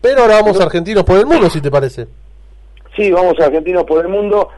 Pero ahora vamos a Argentinos por el Mundo, si te parece. Sí, vamos a Argentinos por el Mundo,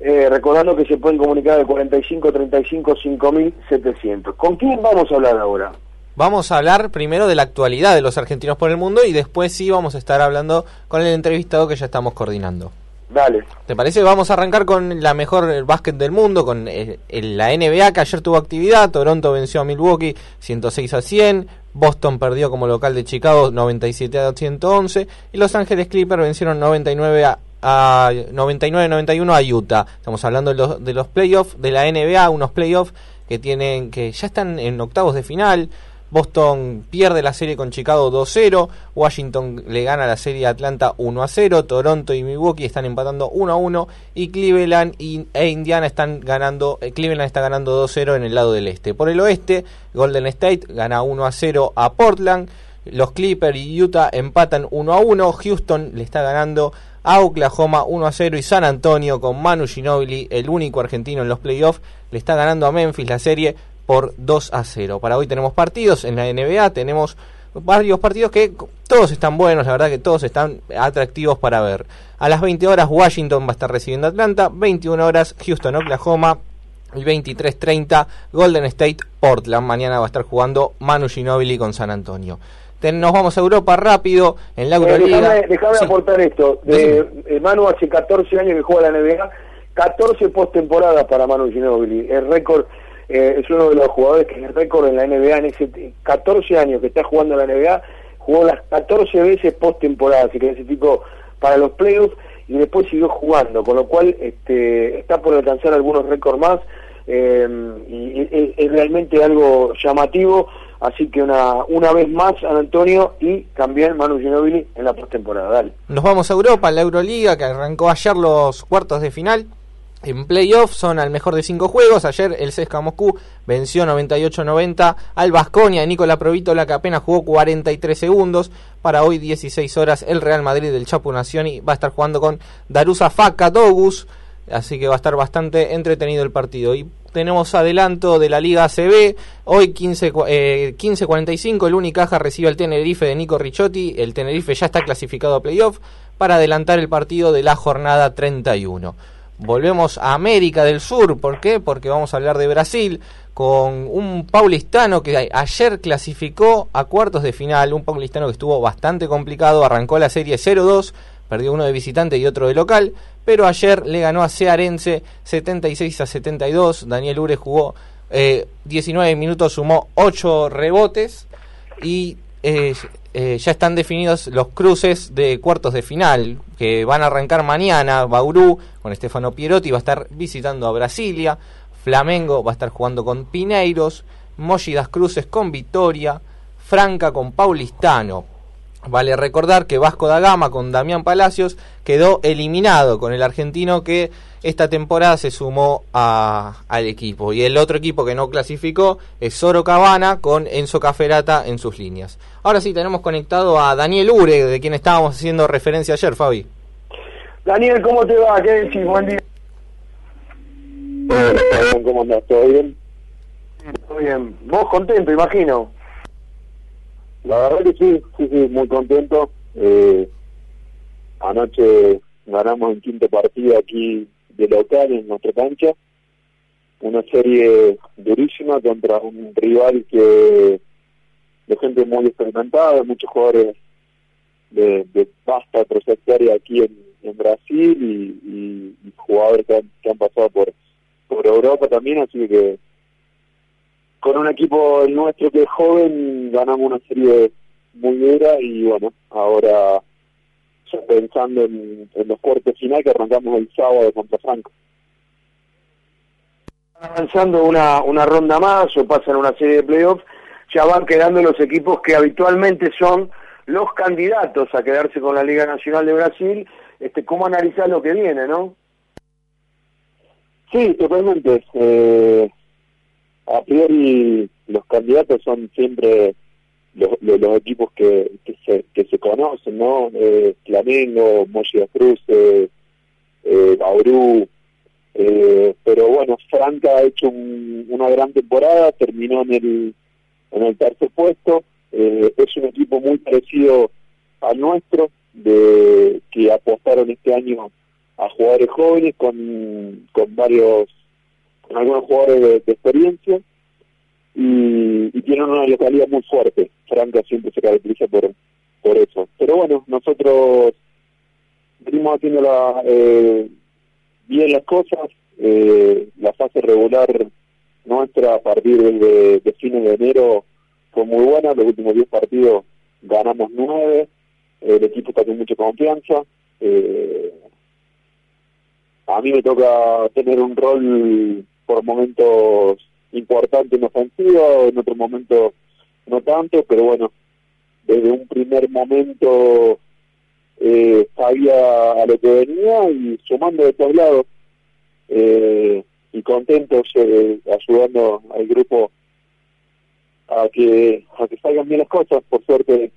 eh, recordando que se pueden comunicar al 45 35 5700. ¿Con quién vamos a hablar ahora? Vamos a hablar primero de la actualidad de los argentinos por el mundo y después sí vamos a estar hablando con el entrevistado que ya estamos coordinando. Dale. ¿Te parece? Vamos a arrancar con la mejor básquet del mundo, con eh, la NBA que ayer tuvo actividad. Toronto venció a Milwaukee 106 a 100. Boston perdió como local de Chicago 97 a 111. Y Los Ángeles Clippers vencieron 99 a, 99-91 a Utah. Estamos hablando de los, de los playoffs de la NBA, unos playoffs que tienen que ya están en octavos de final. Boston pierde la serie con Chicago 2-0, Washington le gana la serie a Atlanta 1-0, Toronto y Milwaukee están empatando 1-1 y Cleveland e Indiana están ganando, eh, Cleveland está ganando 2-0 en el lado del este. Por el oeste, Golden State gana 1-0 a Portland, los Clippers y Utah empatan 1-1, Houston le está ganando a Oklahoma 1-0 y San Antonio con Manu Ginobili, el único argentino en los playoffs, le está ganando a Memphis la serie por 2 a 0. Para hoy tenemos partidos en la NBA, tenemos varios partidos que todos están buenos, la verdad que todos están atractivos para ver. A las 20 horas Washington va a estar recibiendo Atlanta, 21 horas Houston, Oklahoma y 23.30 Golden State, Portland. Mañana va a estar jugando Manu Ginobili con San Antonio. nos vamos a Europa rápido en la eh, Euroliga. déjame, aportar esto. De, Manu hace 14 años que juega la NBA, 14 postemporadas para Manu Ginobili. El récord eh, es uno de los jugadores que es récord en la NBA, en ese 14 años que está jugando en la NBA, jugó las 14 veces post-temporada, así que ese tipo para los playoffs y después siguió jugando, con lo cual este, está por alcanzar algunos récords más eh, y es, realmente algo llamativo, así que una, una vez más San Antonio y también Manu Ginobili en la postemporada. Dale. Nos vamos a Europa, la Euroliga que arrancó ayer los cuartos de final en playoff son al mejor de cinco juegos. Ayer el CSKA Moscú venció 98-90 al Vasconia de Nicola Provítola que apenas jugó 43 segundos. Para hoy 16 horas el Real Madrid del Chapu Nacioni va a estar jugando con Darusa Faka Dogus. Así que va a estar bastante entretenido el partido. Y tenemos adelanto de la Liga ACB. Hoy 15.45 eh, 15 el Unicaja recibe al Tenerife de Nico Ricciotti. El Tenerife ya está clasificado a playoff para adelantar el partido de la jornada 31 volvemos a América del Sur. ¿Por qué? Porque vamos a hablar de Brasil con un paulistano que ayer clasificó a cuartos de final, un paulistano que estuvo bastante complicado, arrancó la serie 0-2, perdió uno de visitante y otro de local, pero ayer le ganó a Cearense 76 a 72, Daniel Ure jugó 19 eh, minutos, sumó 8 rebotes y eh, ya están definidos los cruces de cuartos de final que van a arrancar mañana. Bauru con Stefano Pierotti va a estar visitando a Brasilia. Flamengo va a estar jugando con Pineiros. Moshi das Cruces con Vitoria. Franca con Paulistano. Vale recordar que Vasco da Gama con Damián Palacios quedó eliminado con el argentino que esta temporada se sumó al equipo. Y el otro equipo que no clasificó es Soro Cabana con Enzo Caferata en sus líneas. Ahora sí tenemos conectado a Daniel Ure, de quien estábamos haciendo referencia ayer, Fabi. Daniel, ¿cómo te va? ¿Qué decís? Buen día. ¿Cómo andás? ¿Todo bien? Todo bien. ¿Vos contento, imagino? La verdad que sí, sí, sí, muy contento. Eh, anoche ganamos en quinto partido aquí de local en nuestra cancha. Una serie durísima contra un rival que de gente muy experimentada, muchos jugadores de, de vasta trayectoria aquí en, Brasil y, jugadores que han, pasado por, por Europa también, así que con un equipo nuestro que es joven ganamos una serie muy dura y bueno, ahora pensando en, los cuartos final que arrancamos el sábado contra Franco. Avanzando una, una ronda más o pasan una serie de playoffs, ya van quedando los equipos que habitualmente son los candidatos a quedarse con la Liga Nacional de Brasil. Este, ¿Cómo analizar lo que viene, no? Sí, totalmente. Eh, a priori los candidatos son siempre los, equipos que, que, se, que se conocen, ¿no? Eh, Flamengo, Mochi Cruz, eh, eh, pero bueno, Franca ha hecho una gran temporada, terminó en el, en el tercer puesto, eh, es un equipo muy parecido al nuestro, de que apostaron este año a jugadores jóvenes con, con varios, con algunos jugadores de, experiencia y, tienen una localidad muy fuerte. Franca siempre se caracteriza por, por eso. Pero bueno, nosotros venimos haciendo la, eh, bien las cosas, eh, la fase regular nuestra a partir de, de fines de enero fue muy buena, los últimos 10 partidos ganamos 9, el equipo está con mucha confianza. Eh, a mí me toca tener un rol por momentos importante en ofensiva, en otros momentos no tanto, pero bueno, desde un primer momento eh, sabía a lo que venía y sumando de todos lados eh, y contentos eh, ayudando al grupo a que a que salgan bien las cosas. Por suerte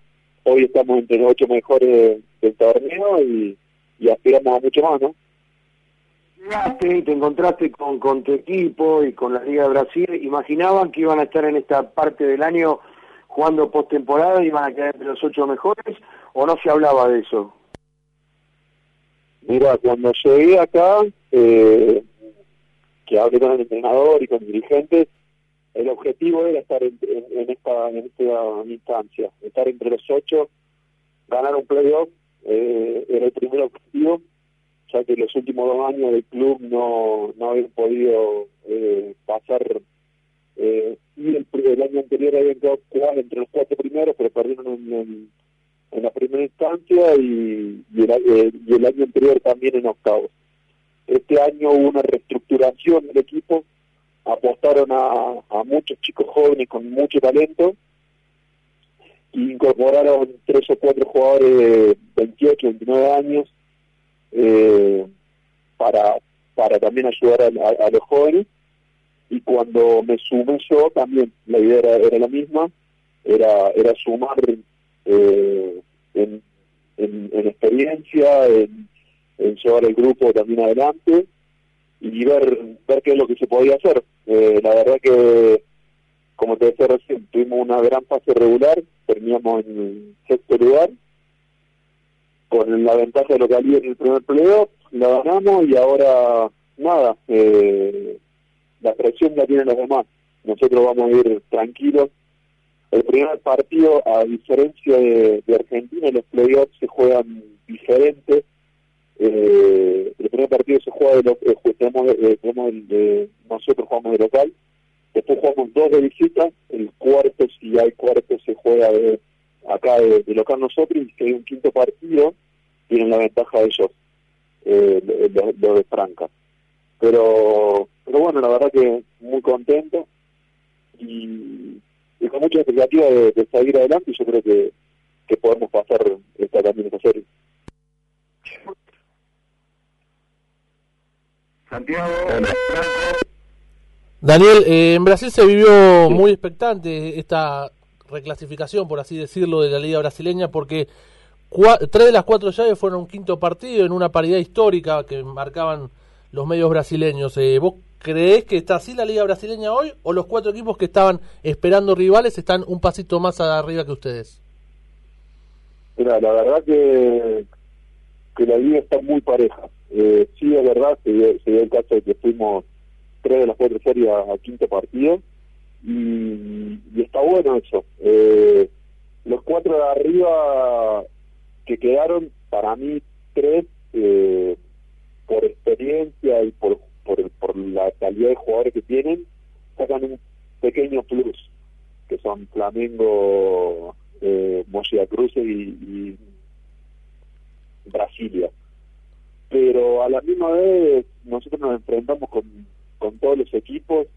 hoy estamos entre los ocho mejores del torneo y, aspiramos a mucho más, ¿no? Llegaste y te encontraste con, con tu equipo y con la Liga de Brasil. ¿Imaginaban que iban a estar en esta parte del año jugando postemporada y iban a quedar entre los ocho mejores o no se hablaba de eso? Mira, cuando llegué acá, eh, que hablé con el entrenador y con dirigentes, el objetivo era estar en, esta, en esta instancia, estar entre los ocho, ganar un playoff, eh, era el primer objetivo, ya que los últimos dos años del club no, no habían podido eh, pasar, eh, y el, año anterior habían quedado entre los cuatro primeros, pero perdieron en, en, la primera instancia y, el, eh, y el año anterior también en octavos. Este año hubo una reestructuración del equipo, apostaron a, a muchos chicos jóvenes con mucho talento incorporaron tres o cuatro jugadores de 28, 29 años eh, para, para también ayudar a, los jóvenes. Y cuando me sumé yo también, la idea era, la misma, era, era sumar eh, en, en, en, experiencia, en, en llevar el grupo también adelante y ver, ver qué es lo que se podía hacer. Eh, la verdad que, como te decía recién, tuvimos una gran fase regular, terminamos en sexto lugar, con la ventaja de lo que había en el primer playoff, la ganamos y ahora nada, eh, la presión la tienen los demás. Nosotros vamos a ir tranquilos. El primer partido, a diferencia de, de Argentina, los playoffs se juegan diferentes eh, el primer partido se juega de lo, eh, eh, nosotros jugamos de local, después jugamos dos de visita, el cuarto, si hay cuarto, se juega de, acá de, local nosotros, y si hay un quinto partido, tienen la ventaja de ellos, eh, lo, de Franca. Pero, pero bueno, la verdad que muy contento y, con mucha expectativa de, de, seguir adelante y yo creo que, que podemos pasar esta también esta serie. Santiago. Daniel, eh, en Brasil se vivió muy expectante esta reclasificación, por así decirlo, de la Liga Brasileña, porque tres de las cuatro llaves fueron un quinto partido en una paridad histórica que marcaban los medios brasileños. Eh, ¿Vos creés que está así la Liga Brasileña hoy o los cuatro equipos que estaban esperando rivales están un pasito más arriba que ustedes? Mira, la verdad que, que la liga está muy pareja. Eh, sí, es verdad, se dio, el caso de que fuimos tres de las cuatro series a, quinto partido y, está bueno eso. Eh, los cuatro de arriba que quedaron, para mí tres, eh, por experiencia y por, por, la calidad de jugadores que tienen, sacan un pequeño plus, que son Flamengo, eh, Cruz y, y Brasilia pero a la misma vez nosotros nos enfrentamos con, con todos los equipos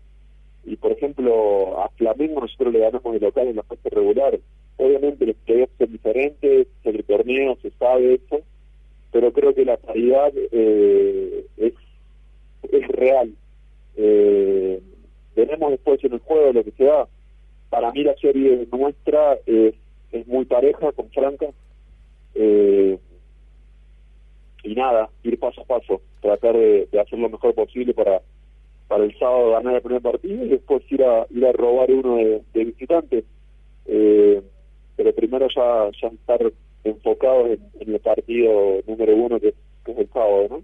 y por ejemplo a Flamengo nosotros le ganamos de local en la fase regular. Obviamente los playoffs son diferentes el torneo se sabe eso pero creo que la paridad eh, es es real. Eh, veremos después en el juego lo que se da. Para mí la serie nuestra es, es muy pareja con Franca eh, y nada, ir paso a paso, tratar de, hacer lo mejor posible para para el sábado ganar el primer partido y después ir a ir a robar uno de, de visitante. Eh, pero primero ya, ya estar enfocados en, el partido número uno que, es el sábado, ¿no?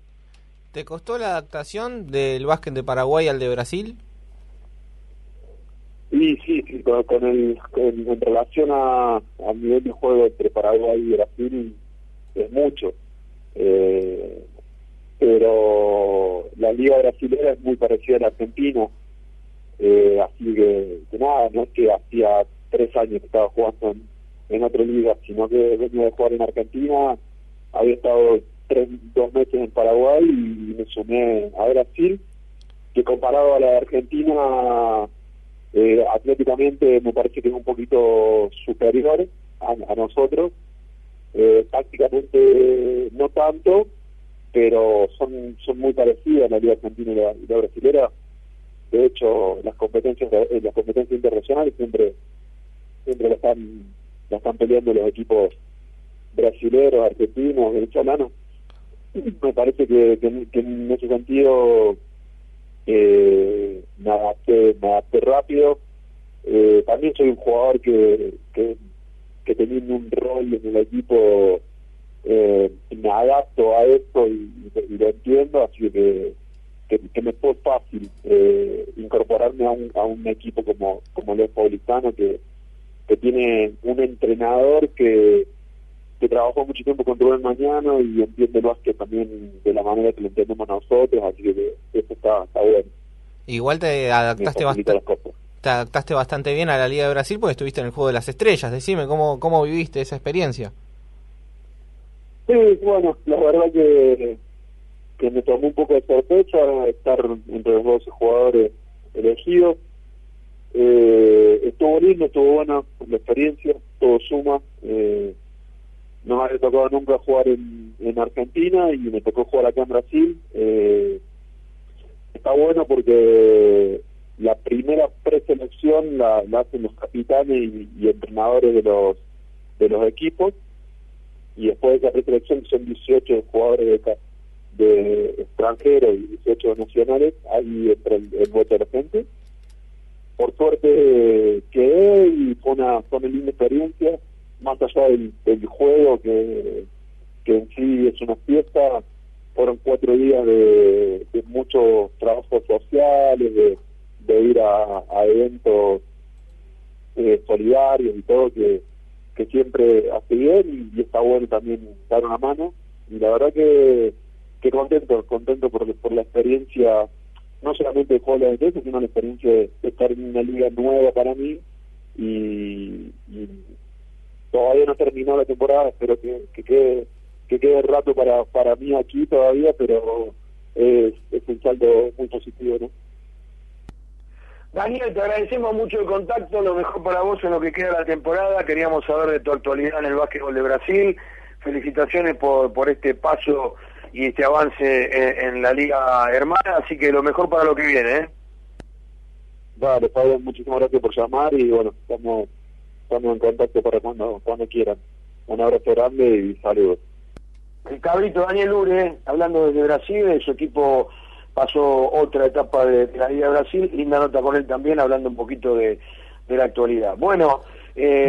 ¿Te costó la adaptación del básquet de Paraguay al de Brasil? Sí, sí, sí con, el, en relación a, a nivel de juego entre Paraguay y Brasil es mucho. Eh, pero la liga brasileña es muy parecida a la argentina, eh, así que, nada, no es que hacía tres años que estaba jugando en, otra liga, sino que venía de jugar en Argentina, había estado tres, dos meses en Paraguay y me sumé a Brasil, que comparado a la de Argentina, eh, atléticamente me parece que es un poquito superior a, nosotros, eh, tácticamente no tanto, pero son son muy parecidas la liga argentina y la, y la brasilera. De hecho las competencias eh, las competencias internacionales siempre siempre la están la están peleando los equipos brasileros argentinos venezolanos. Me parece que, en ese sentido eh, me adapté me adapté rápido. Eh, también soy un jugador que, que que teniendo un rol en el equipo eh, me adapto a esto y, lo entiendo, así que, que, me fue fácil eh, incorporarme a un, a un equipo como, como el Paulistano, que, que tiene un entrenador que, que trabajó mucho tiempo con Rubén Mañana y entiende el básquet también de la manera que lo entendemos nosotros, así que eso está, está bueno. Igual te adaptaste bastante. Te adaptaste bastante bien a la Liga de Brasil porque estuviste en el Juego de las Estrellas. Decime, ¿cómo, cómo viviste esa experiencia? Sí, bueno, la verdad que, me tomó un poco de sorpresa estar entre los 12 jugadores elegidos. Eh, estuvo lindo, estuvo buena la experiencia, todo suma. Eh, no me había tocado nunca jugar en, en Argentina y me tocó jugar acá en Brasil. Eh, está bueno porque la primera preselección la, la hacen los capitanes y, y entrenadores de los de los equipos y después de esa preselección son 18 jugadores de, de extranjeros y 18 nacionales, ahí entra el, el de la gente. Por suerte quedé y fue una, fue una linda experiencia, más allá del, del juego que, que en sí es una fiesta, fueron cuatro días de, de muchos trabajos sociales, de, de ir a, a eventos eh, solidarios y todo que que siempre hace bien y, está bueno también dar una mano. Y la verdad que, que contento, contento por, por la experiencia, no solamente de jugar de sino la experiencia de, estar en una liga nueva para mí. Y, todavía no terminó la temporada, espero que, que quede que quede rato para, para mí aquí todavía, pero es, es un saldo muy positivo, ¿no? Daniel, te agradecemos mucho el contacto, lo mejor para vos en lo que queda la temporada. Queríamos saber de tu actualidad en el básquetbol de Brasil. Felicitaciones por, por este paso y este avance en, la Liga Hermana, así que lo mejor para lo que viene. ¿eh? Vale, Pablo, muchísimas gracias por llamar y bueno, estamos, estamos en contacto para cuando, cuando quieran. Un abrazo grande y saludos. El cabrito Daniel Ure, hablando desde Brasil, de su equipo pasó otra etapa de, la Liga de Brasil, linda nota con él también, hablando un poquito de, de la actualidad. Bueno, eh,